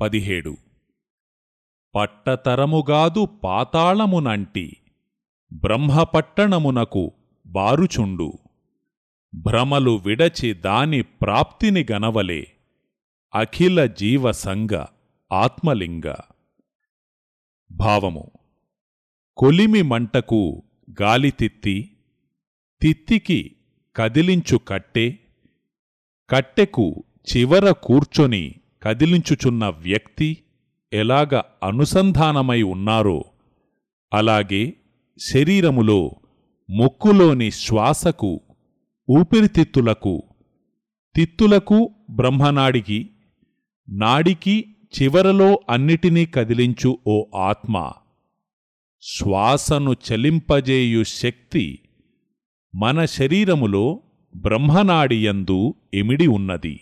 పదిహేడు. పట్టతరముగాదు పాతాళమునంటి బ్రహ్మపట్టణమునకు బారుచుండు. భ్రమలు విడచి దాని ప్రాప్తిని గనవలే అఖిల జీవసంగ ఆత్మలింగ. భావము. కొలిమి మంటకు గాలితిత్తి తిత్తికి కదిలించు కట్టె కట్టెకు చివర కూర్చొని కదిలించుచున్న వ్యక్తి ఎలాగ అనుసంధానమై ఉన్నారో అలాగే శరీరములో ముక్కులోని శ్వాసకు ఊపిరితిత్తులకు తిత్తులకు బ్రహ్మనాడికి నాడికి చివరలో అన్నిటినీ కదిలించు ఓ ఆత్మ. శ్వాసను చలింపజేయు శక్తి మన శరీరములో బ్రహ్మనాడియందు ఇమిడి ఉన్నది.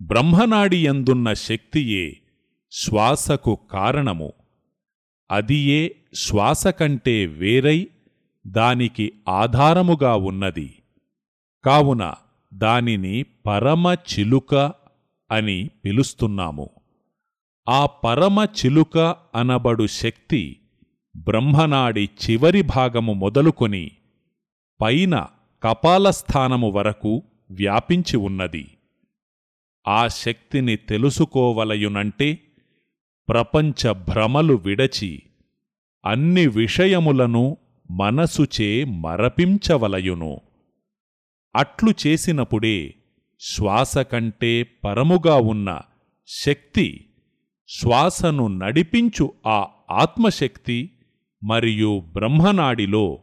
బ్రహ్మనాడియందున్న శక్తియే శ్వాసకు కారణము. అదియే శ్వాస కంటే వేరై దానికి ఆధారముగా ఉన్నది. కావున దానిని పరమ చిలుక అని పిలుస్తున్నాము. ఆ పరమ చిలుక అనబడు శక్తి బ్రహ్మనాడి చివరి భాగము మొదలుకొని పైన కపాలస్థానము వరకు వ్యాపించి ఉన్నది. ఆ శక్తిని తెలుసుకోవలయునంటే ప్రపంచ భ్రమలు విడచి అన్ని విషయములను మనసుచే మరపించవలయును. అట్లు చేసినప్పుడే శ్వాస కంటే పరముగా ఉన్న శక్తి శ్వాసను నడిపించు ఆ ఆత్మశక్తి మరియు బ్రహ్మనాడిలో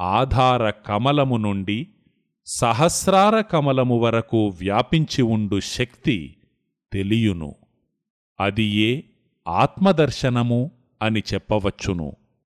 ఆధార కమలము నుండి సహస్రార కమలము వరకు వ్యాపించి ఉండు శక్తి తెలియును. అది ఏ ఆత్మదర్శనము అని చెప్పవచ్చును.